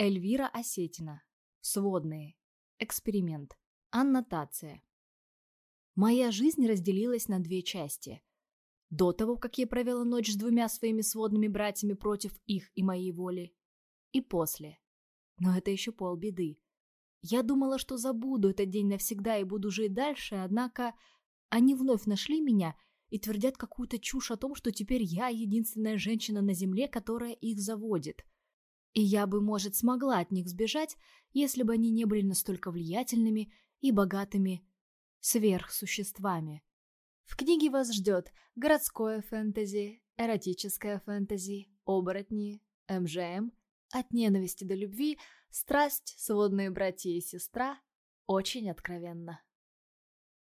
Эльвира Осетина. Сводные. Эксперимент. Аннотация. Моя жизнь разделилась на две части. До того, как я провела ночь с двумя своими сводными братьями против их и моей воли. И после. Но это еще полбеды. Я думала, что забуду этот день навсегда и буду жить дальше, однако они вновь нашли меня и твердят какую-то чушь о том, что теперь я единственная женщина на земле, которая их заводит. И я бы, может, смогла от них сбежать, если бы они не были настолько влиятельными и богатыми сверхсуществами. В книге вас ждет городское фэнтези, эротическое фэнтези, оборотни, МЖМ, от ненависти до любви, страсть, сводные братья и сестра, очень откровенно.